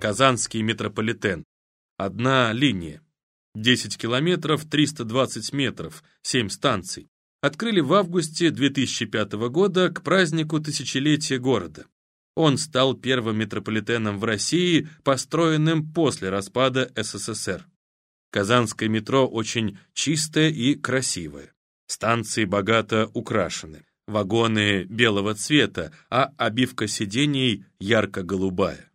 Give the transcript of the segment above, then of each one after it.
Казанский метрополитен. Одна линия. 10 километров 320 метров, 7 станций. Открыли в августе 2005 года к празднику тысячелетия города. Он стал первым метрополитеном в России, построенным после распада СССР. Казанское метро очень чистое и красивое. Станции богато украшены. Вагоны белого цвета, а обивка сидений ярко-голубая.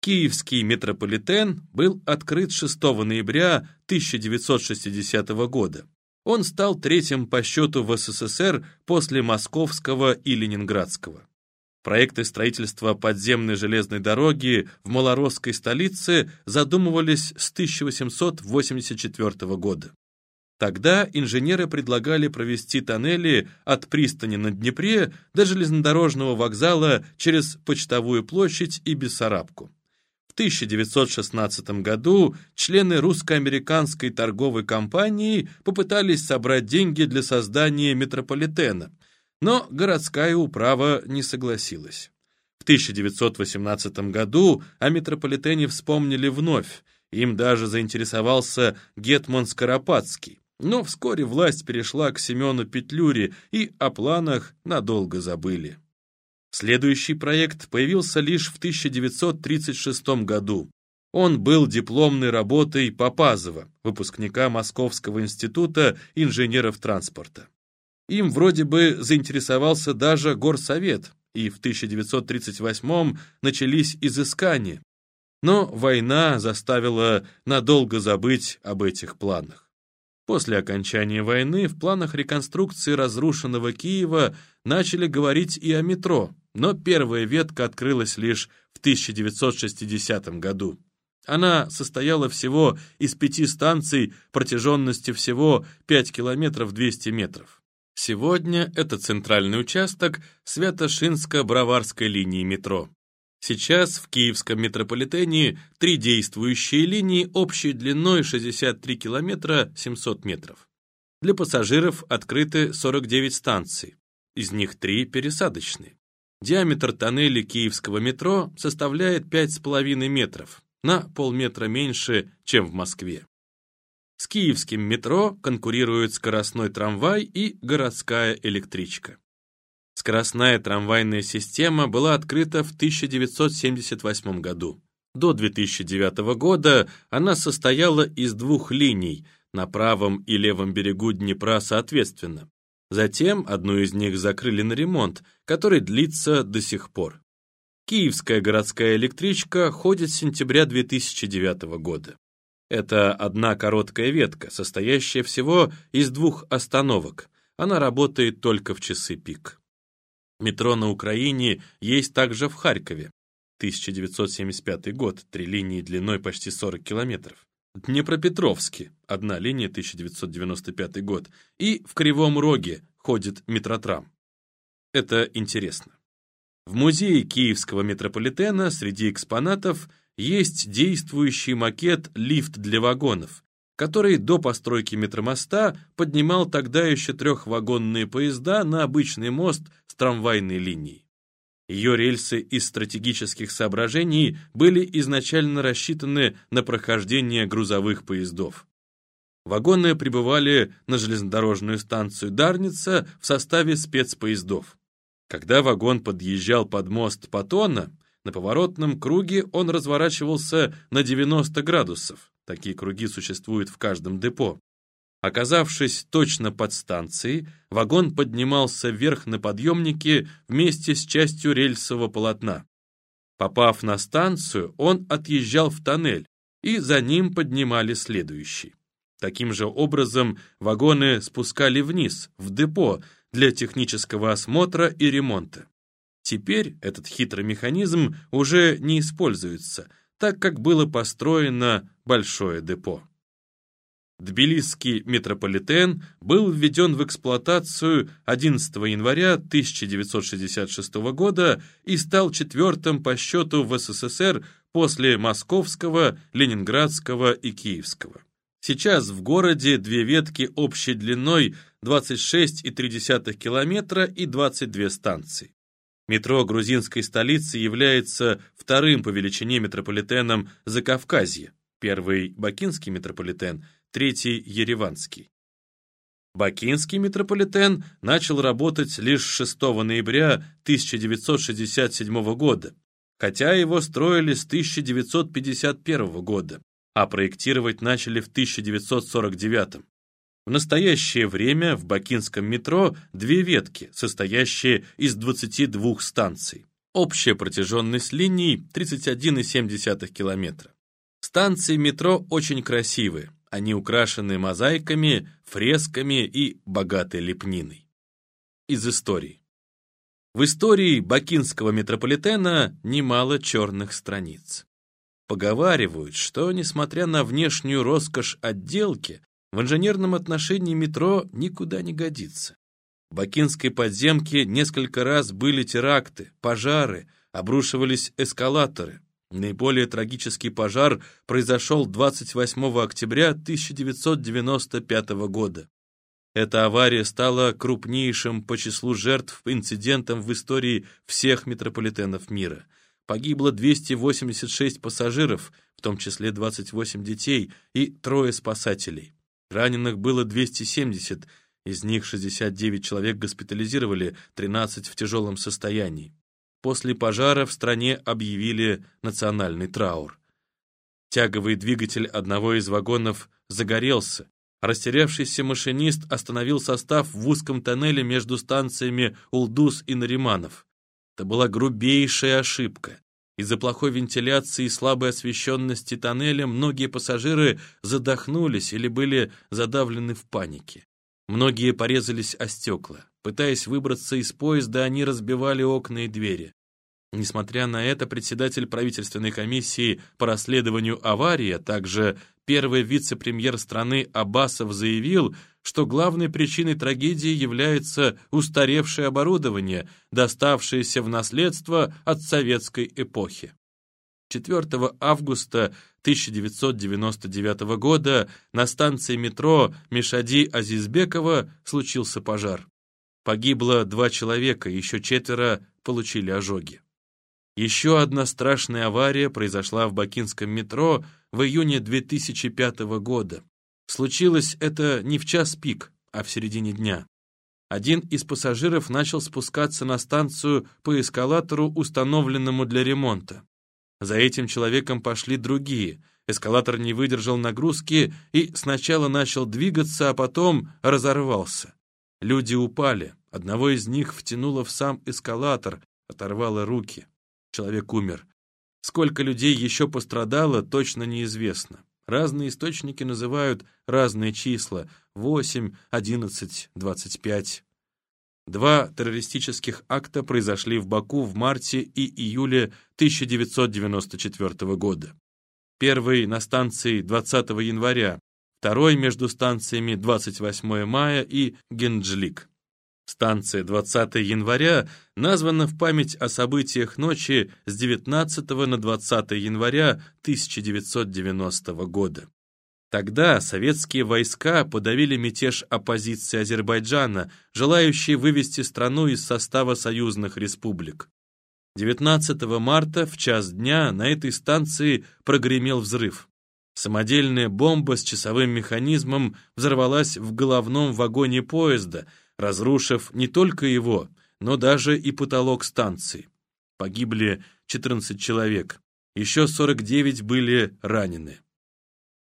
Киевский метрополитен был открыт 6 ноября 1960 года. Он стал третьим по счету в СССР после Московского и Ленинградского. Проекты строительства подземной железной дороги в малоросской столице задумывались с 1884 года. Тогда инженеры предлагали провести тоннели от пристани на Днепре до железнодорожного вокзала через Почтовую площадь и Бессарабку. В 1916 году члены русско-американской торговой компании попытались собрать деньги для создания метрополитена, но городская управа не согласилась. В 1918 году о метрополитене вспомнили вновь, им даже заинтересовался Гетман Скоропадский. Но вскоре власть перешла к Семену Петлюре, и о планах надолго забыли. Следующий проект появился лишь в 1936 году. Он был дипломной работой Попазова, выпускника Московского института инженеров транспорта. Им вроде бы заинтересовался даже горсовет, и в 1938 начались изыскания. Но война заставила надолго забыть об этих планах. После окончания войны в планах реконструкции разрушенного Киева начали говорить и о метро, но первая ветка открылась лишь в 1960 году. Она состояла всего из пяти станций протяженностью всего 5 километров 200 метров. Сегодня это центральный участок Свято-Шинско-Броварской линии метро. Сейчас в Киевском метрополитене три действующие линии общей длиной 63 километра 700 метров. Для пассажиров открыты 49 станций, из них три пересадочные. Диаметр тоннеля киевского метро составляет 5,5 метров, на полметра меньше, чем в Москве. С киевским метро конкурируют скоростной трамвай и городская электричка. Скоростная трамвайная система была открыта в 1978 году. До 2009 года она состояла из двух линий на правом и левом берегу Днепра соответственно. Затем одну из них закрыли на ремонт, который длится до сих пор. Киевская городская электричка ходит с сентября 2009 года. Это одна короткая ветка, состоящая всего из двух остановок. Она работает только в часы пик. Метро на Украине есть также в Харькове. 1975 год, три линии длиной почти 40 километров. Днепропетровске, одна линия, 1995 год. И в Кривом Роге ходит метротрам. Это интересно. В музее Киевского метрополитена среди экспонатов есть действующий макет «Лифт для вагонов», который до постройки метромоста поднимал тогда еще трехвагонные поезда на обычный мост с трамвайной линией. Ее рельсы из стратегических соображений были изначально рассчитаны на прохождение грузовых поездов. Вагоны прибывали на железнодорожную станцию Дарница в составе спецпоездов. Когда вагон подъезжал под мост Патона, на поворотном круге он разворачивался на 90 градусов. Такие круги существуют в каждом депо. Оказавшись точно под станцией, вагон поднимался вверх на подъемнике вместе с частью рельсового полотна. Попав на станцию, он отъезжал в тоннель, и за ним поднимали следующий. Таким же образом вагоны спускали вниз, в депо, для технического осмотра и ремонта. Теперь этот хитрый механизм уже не используется, так как было построено большое депо. Тбилисский метрополитен был введен в эксплуатацию 11 января 1966 года и стал четвертым по счету в СССР после Московского, Ленинградского и Киевского. Сейчас в городе две ветки общей длиной 26,3 километра и 22 станции. Метро грузинской столицы является вторым по величине метрополитеном Закавказья, первый – Бакинский метрополитен, третий – Ереванский. Бакинский метрополитен начал работать лишь 6 ноября 1967 года, хотя его строили с 1951 года, а проектировать начали в 1949. В настоящее время в бакинском метро две ветки, состоящие из 22 станций. Общая протяженность линий 31,7 километра. Станции метро очень красивые, они украшены мозаиками, фресками и богатой лепниной. Из истории. В истории бакинского метрополитена немало черных страниц. Поговаривают, что, несмотря на внешнюю роскошь отделки, в инженерном отношении метро никуда не годится. В бакинской подземке несколько раз были теракты, пожары, обрушивались эскалаторы, Наиболее трагический пожар произошел 28 октября 1995 года. Эта авария стала крупнейшим по числу жертв инцидентом в истории всех метрополитенов мира. Погибло 286 пассажиров, в том числе 28 детей и трое спасателей. Раненых было 270, из них 69 человек госпитализировали, 13 в тяжелом состоянии. После пожара в стране объявили национальный траур. Тяговый двигатель одного из вагонов загорелся. Растерявшийся машинист остановил состав в узком тоннеле между станциями Улдус и Нариманов. Это была грубейшая ошибка. Из-за плохой вентиляции и слабой освещенности тоннеля многие пассажиры задохнулись или были задавлены в панике. Многие порезались о стекла. Пытаясь выбраться из поезда, они разбивали окна и двери. Несмотря на это, председатель правительственной комиссии по расследованию аварии, а также первый вице-премьер страны Аббасов заявил, что главной причиной трагедии является устаревшее оборудование, доставшееся в наследство от советской эпохи. 4 августа 1999 года на станции метро Мишади Азизбекова случился пожар. Погибло два человека, еще четверо получили ожоги. Еще одна страшная авария произошла в бакинском метро в июне 2005 года. Случилось это не в час пик, а в середине дня. Один из пассажиров начал спускаться на станцию по эскалатору, установленному для ремонта. За этим человеком пошли другие. Эскалатор не выдержал нагрузки и сначала начал двигаться, а потом разорвался. Люди упали. Одного из них втянуло в сам эскалатор, оторвало руки. Человек умер. Сколько людей еще пострадало, точно неизвестно. Разные источники называют разные числа — 8, 11, 25. Два террористических акта произошли в Баку в марте и июле 1994 года. Первый на станции 20 января, второй между станциями 28 мая и Генджлик. Станция 20 января названа в память о событиях ночи с 19 на 20 января 1990 года. Тогда советские войска подавили мятеж оппозиции Азербайджана, желающие вывести страну из состава союзных республик. 19 марта в час дня на этой станции прогремел взрыв. Самодельная бомба с часовым механизмом взорвалась в головном вагоне поезда, разрушив не только его, но даже и потолок станции. Погибли 14 человек, еще 49 были ранены.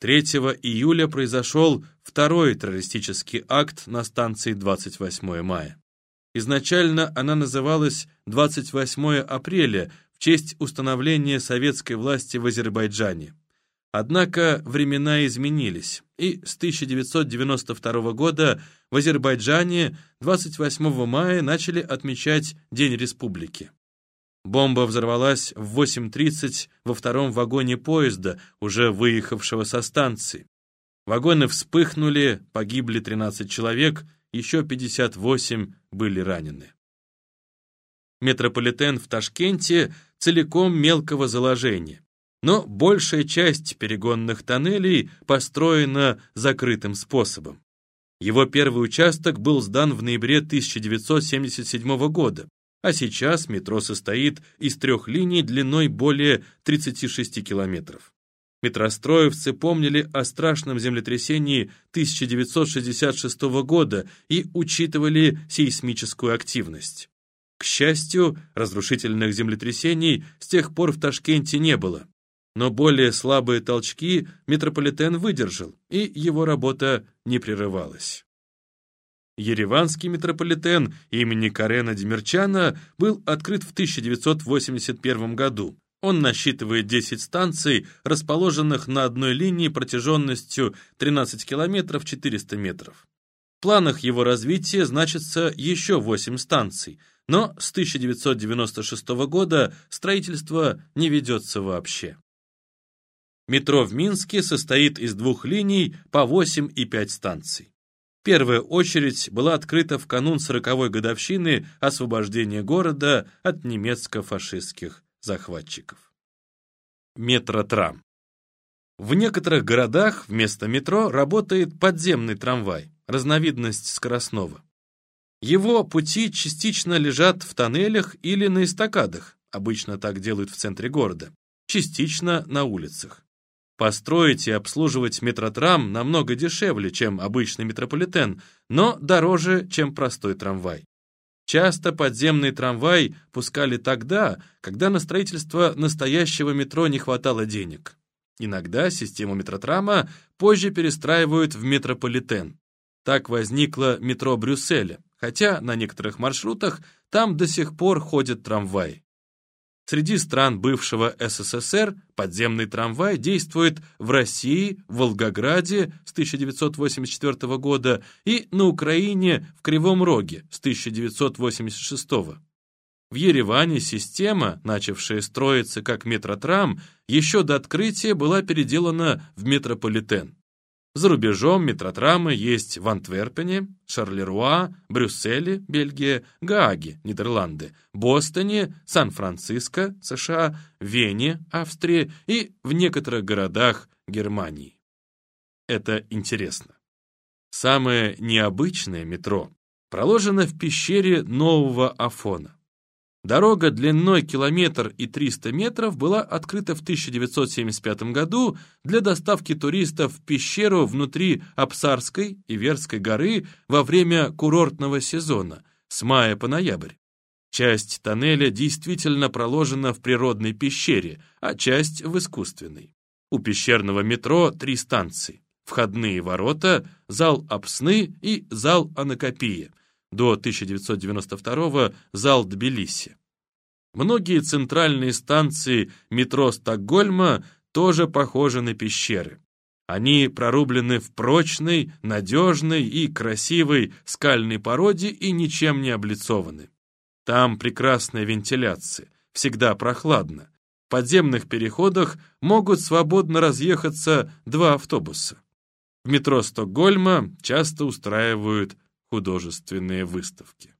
3 июля произошел второй террористический акт на станции 28 мая. Изначально она называлась 28 апреля в честь установления советской власти в Азербайджане. Однако времена изменились, и с 1992 года в Азербайджане 28 мая начали отмечать День Республики. Бомба взорвалась в 8.30 во втором вагоне поезда, уже выехавшего со станции. Вагоны вспыхнули, погибли 13 человек, еще 58 были ранены. Метрополитен в Ташкенте целиком мелкого заложения. Но большая часть перегонных тоннелей построена закрытым способом. Его первый участок был сдан в ноябре 1977 года, а сейчас метро состоит из трех линий длиной более 36 километров. Метростроевцы помнили о страшном землетрясении 1966 года и учитывали сейсмическую активность. К счастью, разрушительных землетрясений с тех пор в Ташкенте не было. Но более слабые толчки метрополитен выдержал, и его работа не прерывалась. Ереванский метрополитен имени Карена Демирчана был открыт в 1981 году. Он насчитывает 10 станций, расположенных на одной линии протяженностью 13 километров 400 метров. В планах его развития значится еще 8 станций, но с 1996 года строительство не ведется вообще. Метро в Минске состоит из двух линий по 8 и 5 станций. Первая очередь была открыта в канун 40-й годовщины освобождения города от немецко-фашистских захватчиков. Метротрам. В некоторых городах вместо метро работает подземный трамвай, разновидность скоростного. Его пути частично лежат в тоннелях или на эстакадах, обычно так делают в центре города, частично на улицах. Построить и обслуживать метротрам намного дешевле, чем обычный метрополитен, но дороже, чем простой трамвай. Часто подземный трамвай пускали тогда, когда на строительство настоящего метро не хватало денег. Иногда систему метротрама позже перестраивают в метрополитен. Так возникло метро Брюсселя, хотя на некоторых маршрутах там до сих пор ходят трамваи. Среди стран бывшего СССР подземный трамвай действует в России, в Волгограде с 1984 года и на Украине в Кривом Роге с 1986 года. В Ереване система, начавшая строиться как метротрам, еще до открытия была переделана в метрополитен. За рубежом метротрамы есть в Антверпене, Шарлеруа, Брюсселе, Бельгия, Гааге, Нидерланды, Бостоне, Сан-Франциско, США, Вене, Австрия и в некоторых городах Германии. Это интересно. Самое необычное метро проложено в пещере Нового Афона. Дорога длиной километр и 300 метров была открыта в 1975 году для доставки туристов в пещеру внутри Апсарской и Верской горы во время курортного сезона с мая по ноябрь. Часть тоннеля действительно проложена в природной пещере, а часть в искусственной. У пещерного метро три станции. Входные ворота, зал Апсны и зал Анакопия – до 1992 зал Тбилиси. Многие центральные станции метро Стокгольма тоже похожи на пещеры. Они прорублены в прочной, надежной и красивой скальной породе и ничем не облицованы. Там прекрасная вентиляция, всегда прохладно. В подземных переходах могут свободно разъехаться два автобуса. В метро Стокгольма часто устраивают художественные выставки.